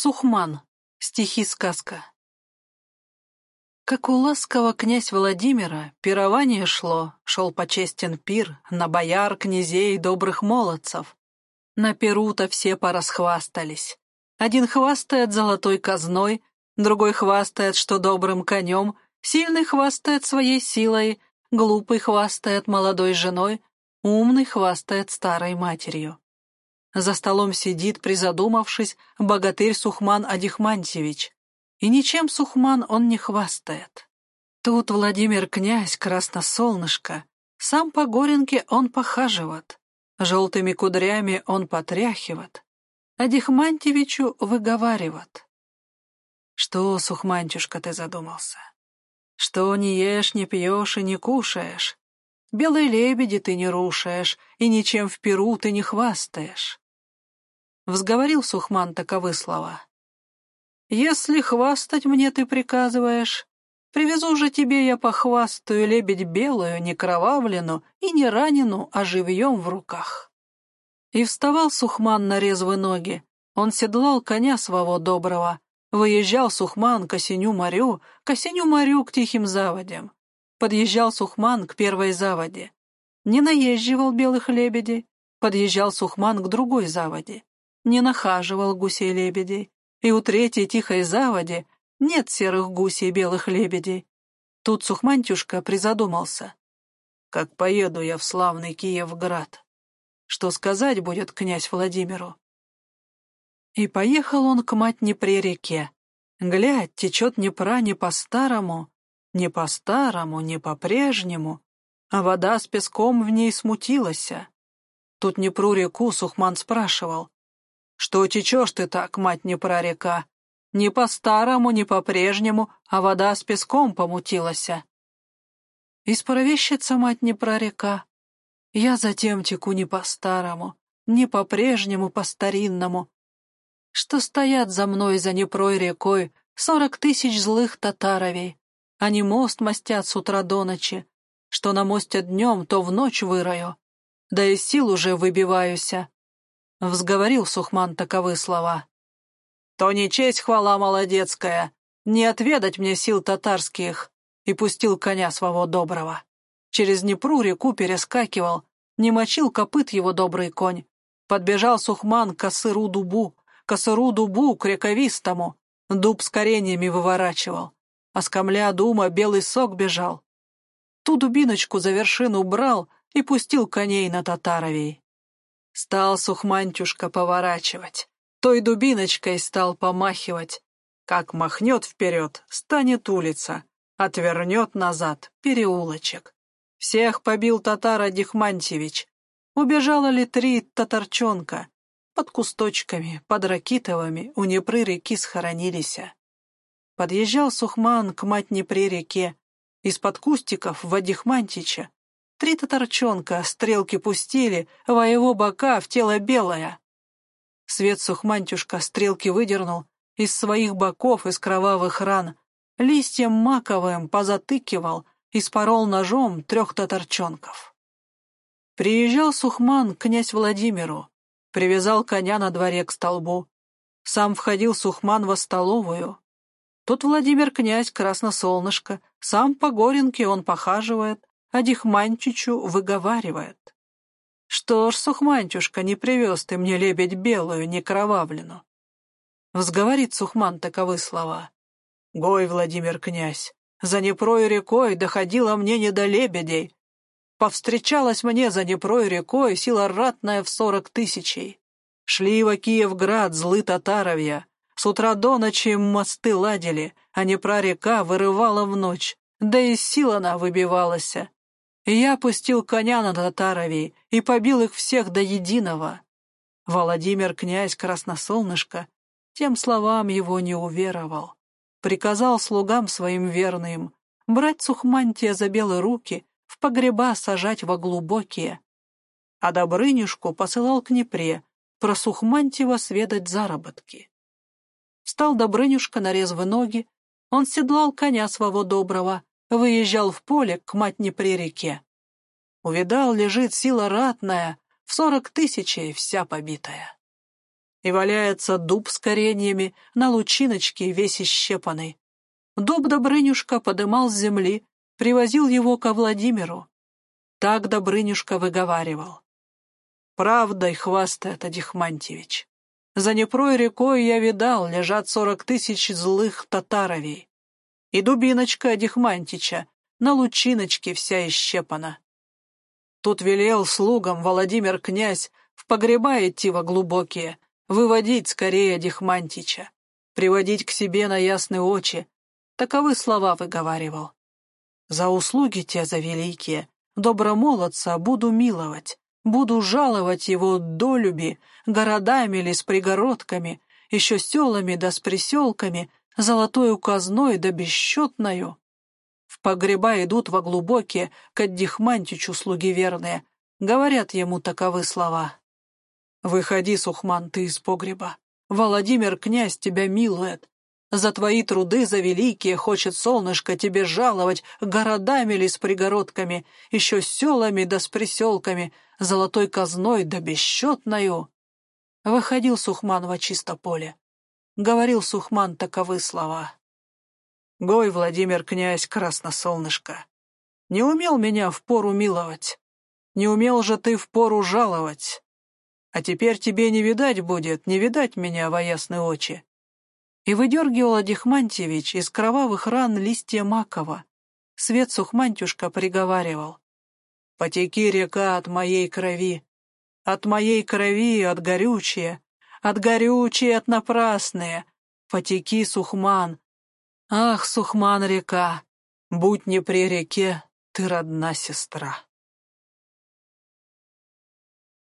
Сухман. Стихи-сказка. Как у ласкового князь Владимира пирование шло, шел почестен пир на бояр, князей и добрых молодцев. На перу-то все порасхвастались. Один хвастает золотой казной, другой хвастает, что добрым конем, сильный хвастает своей силой, глупый хвастает молодой женой, умный хвастает старой матерью. За столом сидит, призадумавшись, богатырь Сухман Адихмантьевич. И ничем Сухман он не хвастает. Тут Владимир князь, красносолнышко, сам по горенке он похаживает, желтыми кудрями он потряхивает, Адихмантьевичу выговаривает. Что, Сухмантюшка, ты задумался? Что не ешь, не пьешь и не кушаешь? Белые лебеди ты не рушаешь, и ничем в перу ты не хвастаешь. Взговорил Сухман таковы слова. «Если хвастать мне ты приказываешь, привезу же тебе я похвастаю лебедь белую, не кровавлену и не ранену, а живьем в руках». И вставал Сухман на резвые ноги, он седлал коня своего доброго, выезжал Сухман к осеню-морю, к осеню-морю к тихим заводям. Подъезжал Сухман к первой заводе. Не наезживал белых лебедей, подъезжал Сухман к другой заводе не нахаживал гусей-лебедей, и у третьей тихой заводи нет серых гусей белых лебедей. Тут Сухмантюшка призадумался. Как поеду я в славный Киевград? Что сказать будет князь Владимиру? И поехал он к мать Днепре-реке. Глядь, течет Днепра не по-старому, не по-старому, не по-прежнему, а вода с песком в ней смутилась. Тут Днепру-реку Сухман спрашивал, что течешь ты так, мать не прорека? Не по-старому, не по-прежнему, а вода с песком помутилася. Исправещица, мать не прорека. Я затем теку не по-старому, не по-прежнему, по-старинному. Что стоят за мной за Непрой рекой сорок тысяч злых татаровей. Они мост мастят с утра до ночи. Что на мосте днем, то в ночь вырою. Да и сил уже выбиваюся. Взговорил Сухман таковы слова. «То не честь хвала молодецкая, не отведать мне сил татарских!» И пустил коня своего доброго. Через Днепру реку перескакивал, не мочил копыт его добрый конь. Подбежал Сухман к косыру дубу, косыру дубу к рековистому, дуб с кореньями выворачивал, а с камля дума белый сок бежал. Ту дубиночку за вершину брал и пустил коней на татаровей. Стал сухмантюшка поворачивать, той дубиночкой стал помахивать. Как махнет вперед, станет улица, отвернет назад, переулочек. Всех побил татара Дихмантьевич. Убежало ли три татарчонка? Под кусточками, под Ракитовыми у Непры реки схоронились. Подъезжал Сухман к мать Непре реке. Из-под кустиков в Адихмантича Три татарчонка стрелки пустили, во его бока в тело белое. Свет сухмантюшка стрелки выдернул из своих боков, из кровавых ран, листьем маковым позатыкивал и спорол ножом трех татарчонков. Приезжал Сухман к князь Владимиру, привязал коня на дворе к столбу. Сам входил Сухман во столовую. Тут Владимир князь красносолнышко, сам по горенке он похаживает, а Дихманчичу выговаривает. «Что ж, Сухманчушка, не привез ты мне лебедь белую, не кровавлену?» Взговорит Сухман таковы слова. «Гой, Владимир князь, за Непрой рекой доходила мне не до лебедей. Повстречалась мне за Непрой рекой сила ратная в сорок тысячей. Шли во Киевград злы татаровья, с утра до ночи мосты ладили, а Непра река вырывала в ночь, да и сила она выбивалась. Я пустил коня на татаровей и побил их всех до единого. Владимир князь Красносолнышко тем словам его не уверовал. Приказал слугам своим верным брать сухмантия за белые руки, в погреба сажать во глубокие. А Добрынюшку посылал к Днепре, про Сухмантьева сведать заработки. Встал Добрынюшка на резвые ноги, он седлал коня своего доброго, выезжал в поле к матне при реке. Увидал, лежит сила ратная, в сорок тысячей вся побитая. и валяется дуб с кореньями на лучиночке весь исщепанный. Дуб Добрынюшка подымал с земли, привозил его ко Владимиру. Так Добрынюшка выговаривал. Правдой хвастает Адихмантьевич. За Непрой рекой я видал, лежат сорок тысяч злых татаровей. И дубиночка Адихмантича на лучиночке вся исщепана. Тут велел слугам Владимир князь в погреба идти во глубокие, выводить скорее Дихмантича, приводить к себе на ясные очи. Таковы слова выговаривал. За услуги те за великие, добромолодца буду миловать, буду жаловать его долюби, городами ли с пригородками, еще селами да с приселками, золотою казной да бесчетною. В погреба идут во глубокие, к Аддихмантичу слуги верные, говорят ему таковы слова. «Выходи, Сухман, ты из погреба. Владимир князь тебя милует. За твои труды, за великие, хочет солнышко тебе жаловать городами ли с пригородками, еще селами да с приселками, золотой казной да бесчетною». Выходил Сухман во чисто поле. Говорил Сухман таковы слова. «Гой, Владимир князь, красносолнышко, не умел меня в пору миловать, не умел же ты в пору жаловать, а теперь тебе не видать будет, не видать меня во ясные очи». И выдергивал Адихмантьевич из кровавых ран листья макова. Свет Сухмантюшка приговаривал. «Потеки река от моей крови, от моей крови, от горючее, от горючее, от напрасные. Потеки, Сухман. Ах, Сухман-река, будь не при реке, ты родна сестра.